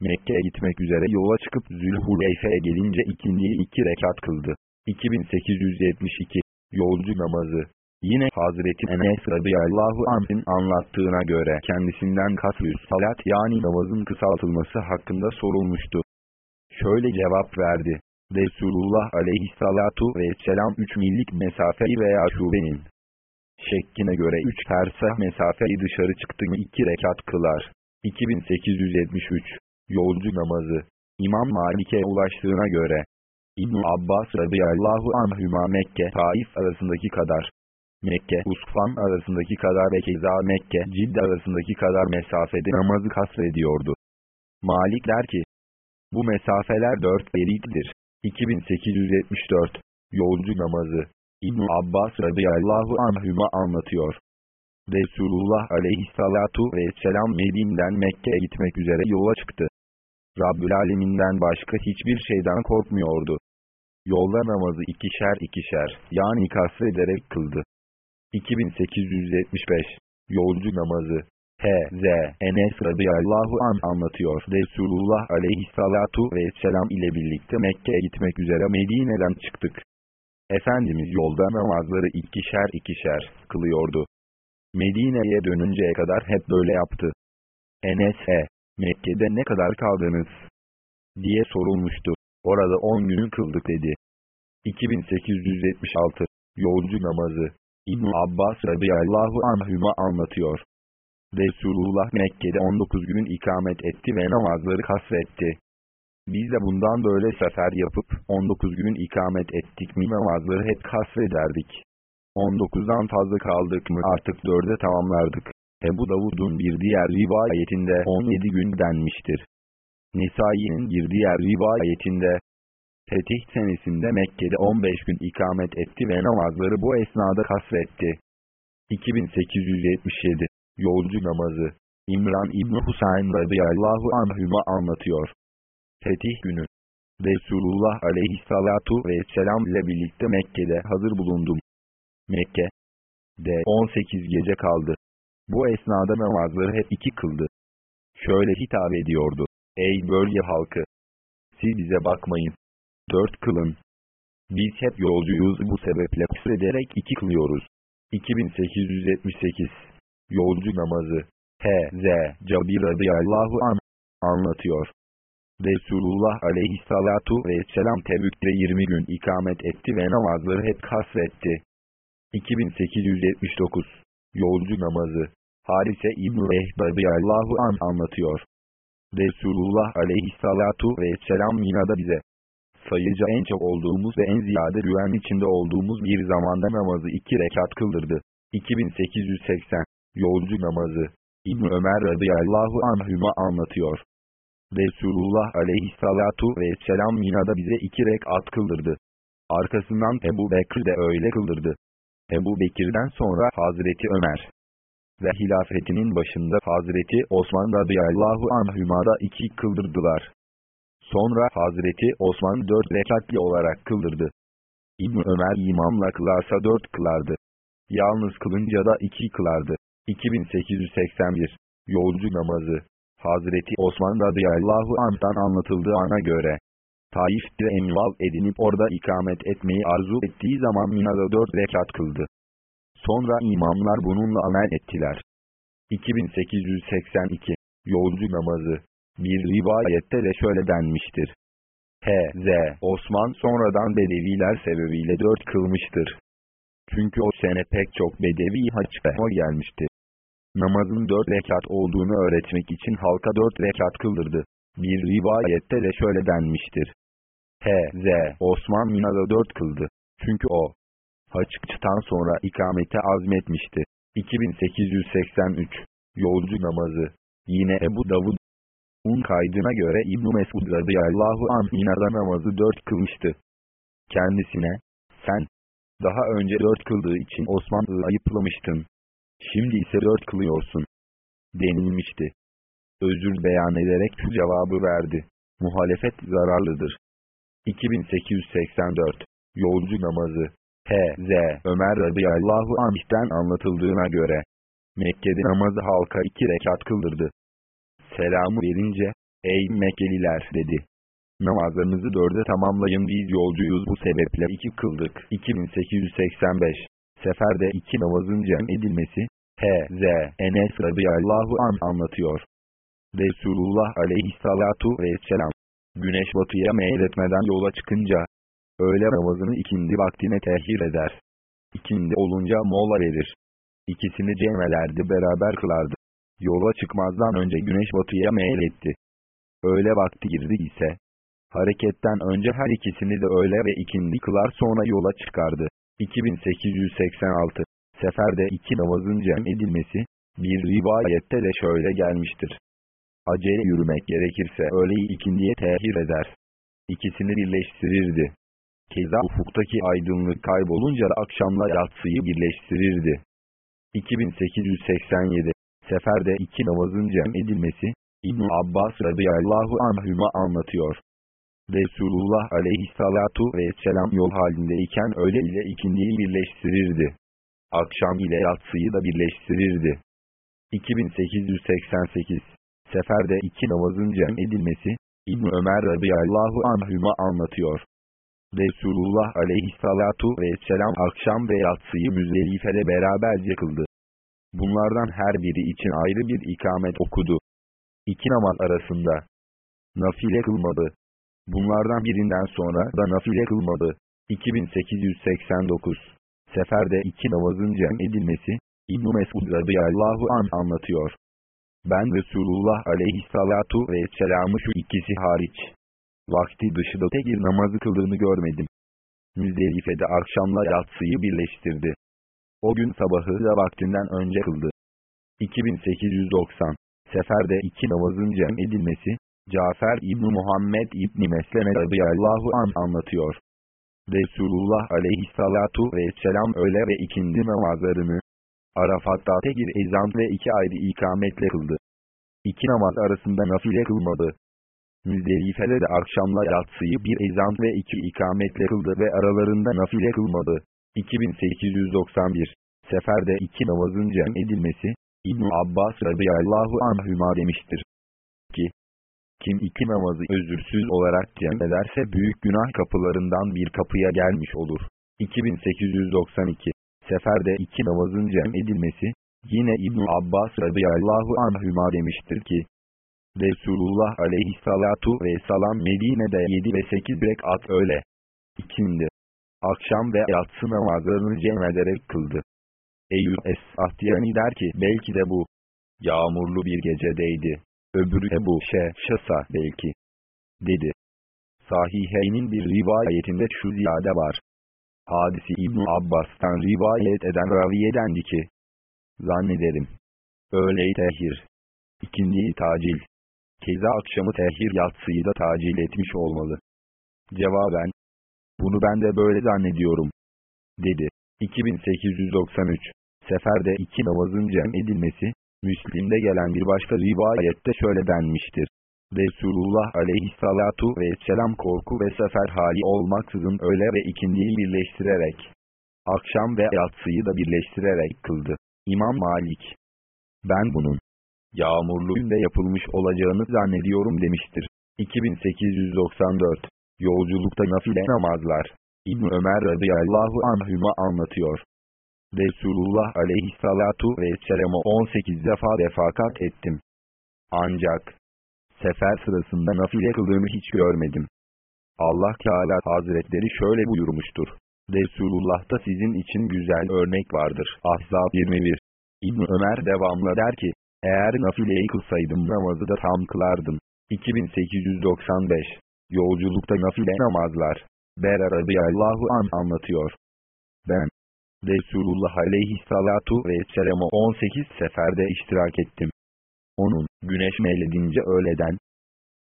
Mekke'ye gitmek üzere yola çıkıp Zülhuleyfe'ye gelince ikindiyi iki rekat kıldı. 2872 Yolcu namazı Yine Hazreti Enes radıyallahu anh'ın anlattığına göre kendisinden kasrüs salat yani namazın kısaltılması hakkında sorulmuştu. Şöyle cevap verdi. Resulullah aleyhissalatu vesselam 3 millik mesafeyi veya şubenin şekkine göre 3 fersah mesafeyi dışarı çıktı mı 2 rekat kılar. 2873 Yolcu namazı İmam Malik'e ulaştığına göre İbn Abbas radıyallahu anhüma Mekke Taif arasındaki kadar Mekke Usfan arasındaki kadar ve keza Mekke Cidde arasındaki kadar mesafede namazı kasrediyordu. Malik der ki bu mesafeler dört beriktir. 2874 Yolcu namazı İbn Abbas radıyallahu anhüma anlatıyor. Resulullah aleyhissalatu vesselam Medine'den Mekke'ye gitmek üzere yola çıktı. Rabbül Alemin'den başka hiçbir şeyden korkmuyordu. Yolda namazı ikişer ikişer yani kasrederek kıldı. 2875 Yolcu namazı H.Z. Enes radıyallahu an anlatıyor. Resulullah aleyhissalatu vesselam ile birlikte Mekke'ye gitmek üzere Medine'den çıktık. Efendimiz yolda namazları ikişer ikişer kılıyordu. Medine'ye dönünceye kadar hep böyle yaptı. Enes'e, Mekke'de ne kadar kaldınız? diye sorulmuştu. Orada 10 günü kıldık dedi. 2876 Yolcu namazı İbn Abbas radıyallahu anhüma anlatıyor. Resulullah Mekke'de 19 gün ikamet etti ve namazları kasretti. Biz de bundan böyle sefer yapıp 19 gün ikamet ettik mi namazları hep kasrederdik. 19'dan fazla kaldık mı artık 4'e tamamlardık. Ebu Davud'un bir diğer rivayetinde 17 gün denmiştir. Nisai'nin bir diğer rivayetinde Fetih senesinde Mekke'de 15 gün ikamet etti ve namazları bu esnada kasretti. 2877 Yolcu namazı İmran İbni Husayn radıyallahu anhüma anlatıyor. Fetih günü Resulullah aleyhissalatu vesselam ile birlikte Mekke'de hazır bulundum. Mekke de 18 gece kaldı. Bu esnada namazları hep iki kıldı. Şöyle hitap ediyordu. Ey bölge halkı! Siz bize bakmayın. Dört kılın. Biz hep yolcuyuz bu sebeple kusrederek iki kılıyoruz. 2878 Yolcu namazı H.Z. Cabir radıyallahu an anlatıyor. Resulullah aleyhissalatu vesselam Tebük'te 20 gün ikamet etti ve namazları hep kasretti. 2879 Yolcu namazı Harise İbn-i Ehbadiyallahu an anlatıyor. Resulullah aleyhissalatu vesselam Mina'da bize sayıca en çok olduğumuz ve en ziyade güven içinde olduğumuz bir zamanda namazı iki rekat kıldırdı. 2880 Yolcu namazı İbn Ömer radıyallahu anhüma anlatıyor. Resulullah aleyhissalatu vesselam Mina'da bize iki rekat kıldırdı. Arkasından Ebu Bekir de öyle kıldırdı. Ebu Bekir'den sonra Hazreti Ömer ve hilafetinin başında Hazreti Osman radıyallahu anhüma da iki kıldırdılar. Sonra Hazreti Osman dört rekatli olarak kıldırdı. İbn Ömer imamla kılarsa dört kılardı. Yalnız kılınca da iki kılardı. 2881 Yolcu namazı Hazreti Osman radıyallahu anh'tan anlatıldığı ana göre Taif'te emval edinip orada ikamet etmeyi arzu ettiği zaman Mina'da dört rekat kıldı. Sonra imamlar bununla amel ettiler. 2882 Yolcu namazı Bir rivayette de şöyle denmiştir. H.Z. Osman sonradan Bedeviler sebebiyle dört kılmıştır. Çünkü o sene pek çok Bedevi haçta gelmişti. Namazın dört rekat olduğunu öğretmek için halka dört rekat kıldırdı. Bir rivayette de şöyle denmiştir. H.Z. Osman Mina'da dört kıldı. Çünkü o, haççıtan sonra ikamete azmetmişti. 2883 Yolcu namazı Yine Ebu Davud Un kaydına göre İbn-i Mesud radıyallahu anh Mina'da namazı dört kılmıştı. Kendisine, sen, daha önce dört kıldığı için Osman'ı ayıplamıştın. Şimdi ise dört kılıyorsun. Denilmişti. Özür beyan ederek şu cevabı verdi. Muhalefet zararlıdır. 2884 Yolcu namazı H.Z. Ömer radıyallahu anh'ten anlatıldığına göre Mekke'de namazı halka iki rekat kıldırdı. Selamı verince, ey Mekkeliler dedi. Namazlarınızı dörde tamamlayın biz yolcuyuz bu sebeple iki kıldık. 2885 Seferde iki namazın cem edilmesi, H.Z. Enes radıyallahu an anlatıyor. Resulullah aleyhissalatu vesselam, güneş batıya meyletmeden yola çıkınca, öğle namazını ikindi vaktine tehir eder. İkindi olunca mola verir. İkisini cemelerde beraber kılardı. Yola çıkmazdan önce güneş batıya meyletti. Öğle vakti girdi ise, hareketten önce her ikisini de öğle ve ikindi kılar sonra yola çıkardı. 2886 Seferde iki namazın cem edilmesi, bir rivayette de şöyle gelmiştir. Acele yürümek gerekirse öğleyi ikindiye tehir eder. İkisini birleştirirdi. Keza ufuktaki aydınlık kaybolunca da akşamla yatsıyı birleştirirdi. 2887 Seferde iki namazın cem edilmesi ibn Abbas radıyallahu anhüma anlatıyor. Resulullah aleyhissalatu vesselam yol halindeyken öğle ile ikindiyi birleştirirdi. Akşam ile yatsıyı da birleştirirdi. 2888 Seferde iki namazın cem edilmesi İbn Ömer radıyallahu anhüma anlatıyor. Resulullah aleyhissalatu vesselam akşam ve yatsıyı Müzdelife'de beraberce kıldı. Bunlardan her biri için ayrı bir ikamet okudu. İki namaz arasında nafile kılmadı. Bunlardan birinden sonra da nafile kılmadı. 2889 Seferde iki namazın cem edilmesi İbn-i Mesud radıyallahu an anlatıyor. Ben Resulullah aleyhissalatu vesselam'ı şu ikisi hariç vakti dışında tek bir namazı kıldığını görmedim. Müzdelife'de akşamla yatsıyı birleştirdi. O gün sabahı da vaktinden önce kıldı. 2890 Seferde iki namazın cem edilmesi, Cafer İbni Muhammed İbni Mesleme radıyallahu an anlatıyor. Resulullah aleyhissalatu vesselam öğle ve ikindi namazlarını, Arafat'ta tek bir ezan ve iki ayrı ikametle kıldı. İki namaz arasında nafile kılmadı. Müzdelife'de de akşamla yatsıyı bir ezan ve iki ikametle kıldı ve aralarında nafile kılmadı. 2891 Seferde iki namazın cem edilmesi, ibn Abbas radıyallahu anhüma demiştir. Ki, kim iki namazı özürsüz olarak cem ederse büyük günah kapılarından bir kapıya gelmiş olur. 2892 Seferde iki namazın cem edilmesi, yine ibn Abbas radıyallahu anhüma demiştir ki, Resulullah aleyhissalatu vesselam Medine'de 7 ve 8 rekat öyle. İkindi. Akşam ve yatsı namazlarını cem ederek kıldı. Eyyub Es-Ahtiyani der ki belki de bu yağmurlu bir gecedeydi. Öbürü de bu şasa belki. Dedi. Sahiheynin bir rivayetinde şu ziyade var. Hadisi İbn Abbas'tan rivayet eden raviye dendi ki, Zannederim. Öğle-i tehir. İkindiyi tacil. Keza akşamı tehir yatsıyı da tacil etmiş olmalı. Cevaben, bunu ben de böyle zannediyorum. Dedi. 2893 Seferde iki namazın cem edilmesi, Müslim'de gelen bir başka rivayette şöyle denmiştir. Resulullah aleyhissalatu vesselam korku ve sefer hali olmaksızın öğle ve ikindiyi birleştirerek, akşam ve yatsıyı da birleştirerek kıldı. İmam Malik, ben bunun, yağmurlu günde yapılmış olacağını zannediyorum demiştir. 2894 Yolculukta nafile namazlar İbn Ömer radıyallahu anhüma anlatıyor. Resulullah aleyhissalatu vesselam'a 18 defa refakat ettim. Ancak sefer sırasında nafile kıldığını hiç görmedim. Allah Teala Hazretleri şöyle buyurmuştur. Resulullah'ta sizin için güzel örnek vardır. Ahzab 21 İbn Ömer devamla der ki, eğer nafileyi kılsaydım namazı da tam kılardım. 2895 Yolculukta nafile namazlar Bera radıyallahu an anlatıyor. Ben, Resulullah aleyhissalatu vesselam'a 18 seferde iştirak ettim. Onun, güneş meyledince öğleden,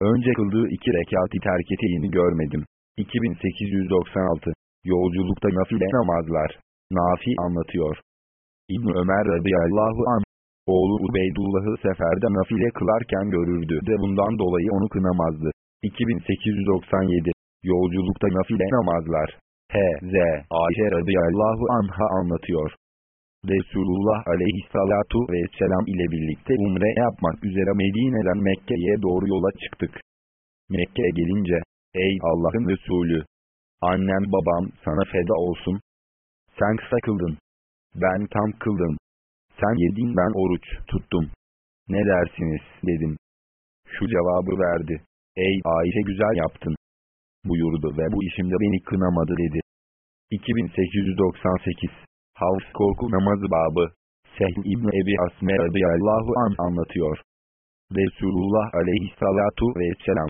önce kıldığı iki rekati terk ettiğini görmedim. 2896 Yolculukta nafile namazlar Nafi anlatıyor. İbn Ömer radıyallahu an oğlu Ubeydullah'ı seferde nafile kılarken görürdü de bundan dolayı onu kınamazdı. 2897 Yolculukta nafile namazlar. H.Z. Ayşe radıyallahu anha anlatıyor. Resulullah aleyhissalatu vesselam ile birlikte umre yapmak üzere Medine'den Mekke'ye doğru yola çıktık. Mekke'ye gelince, ey Allah'ın Resulü! Annem babam sana feda olsun. Sen kısa kıldın. Ben tam kıldım. Sen yedin ben oruç tuttum. Ne dersiniz dedim. Şu cevabı verdi. Ey Ayşe güzel yaptın buyurdu ve bu işimde beni kınamadı dedi. 2898 Havs korku namazı babı Sehl İbni Ebi Asme radıyallahu an anlatıyor. Resulullah aleyhissalatu vesselam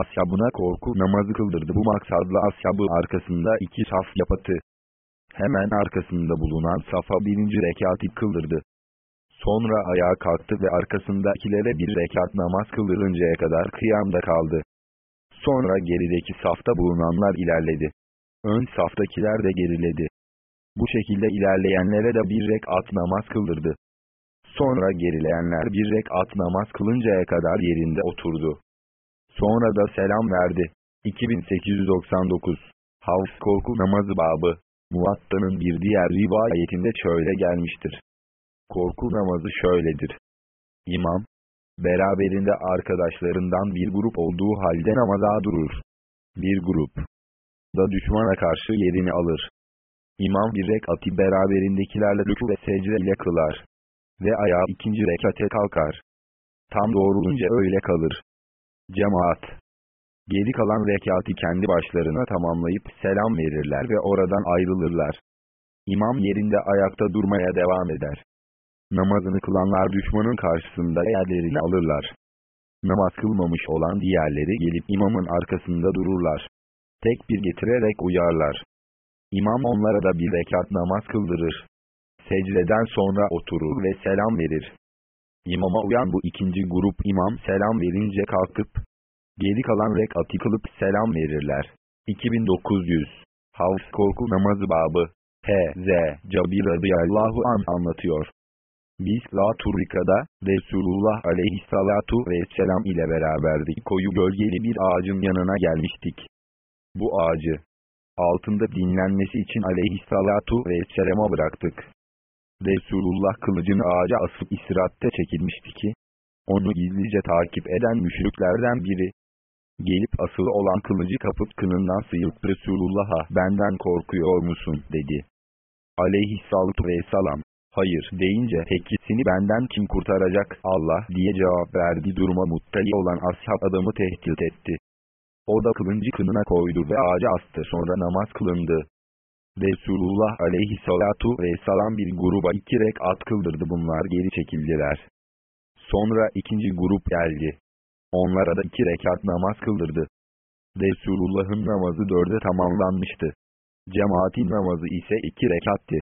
ashabına korku namazı kıldırdı. Bu maksadla ashabı arkasında iki saf yapatı. Hemen arkasında bulunan safa birinci rekatı kıldırdı. Sonra ayağa kalktı ve arkasındakilere bir rekat namaz kıldırıncaya kadar kıyamda kaldı. Sonra gerideki safta bulunanlar ilerledi. Ön saftakiler de geriledi. Bu şekilde ilerleyenlere de bir rekat namaz kıldırdı. Sonra gerileyenler bir rekat namaz kılıncaya kadar yerinde oturdu. Sonra da selam verdi. 2899 Havf korku namazı babı Muvatta'nın bir diğer rivayetinde şöyle gelmiştir. Korku namazı şöyledir. İmam, beraberinde arkadaşlarından bir grup olduğu halde namaza durur. Bir grup da düşmana karşı yerini alır. İmam bir rekati beraberindekilerle rükû ve secde ile kılar. Ve ayağı ikinci rekate kalkar. Tam doğrulunca öyle kalır. Cemaat. Geri kalan rekatı kendi başlarına tamamlayıp selam verirler ve oradan ayrılırlar. İmam yerinde ayakta durmaya devam eder. Namazını kılanlar düşmanın karşısında yerlerini alırlar. Namaz kılmamış olan diğerleri gelip imamın arkasında dururlar. Tek bir getirerek uyarlar. İmam onlara da bir rekat namaz kıldırır. Secdeden sonra oturur ve selam verir. İmama uyan bu ikinci grup imam selam verince kalkıp, geri kalan rekatı kılıp selam verirler. 2900 Havf korku namazı babı H.Z. Cabir radıyallahu an anlatıyor. Biz La Turrika'da Resulullah aleyhissalatu vesselam ile beraberdik koyu gölgeli bir ağacın yanına gelmiştik. Bu ağacı altında dinlenmesi için aleyhissalatu vesselama bıraktık. Resulullah kılıcını ağaca asıp istirahatte çekilmişti ki, onu gizlice takip eden müşriklerden biri, gelip asılı olan kılıcı kapıp kınından sıyıp Resulullah'a benden korkuyor musun dedi. Aleyhissalatu vesselam, hayır deyince peki benden kim kurtaracak Allah diye cevap verdi duruma muttali olan ashab adamı tehdit etti. O da kılıncı kınına koydu ve ağaca astı sonra namaz kılındı. Resulullah aleyhissalatu vesselam bir gruba iki rekat kıldırdı bunlar geri çekildiler. Sonra ikinci grup geldi. Onlara da iki rekat namaz kıldırdı. Resulullah'ın namazı dörde tamamlanmıştı. Cemaatin namazı ise iki rekatti.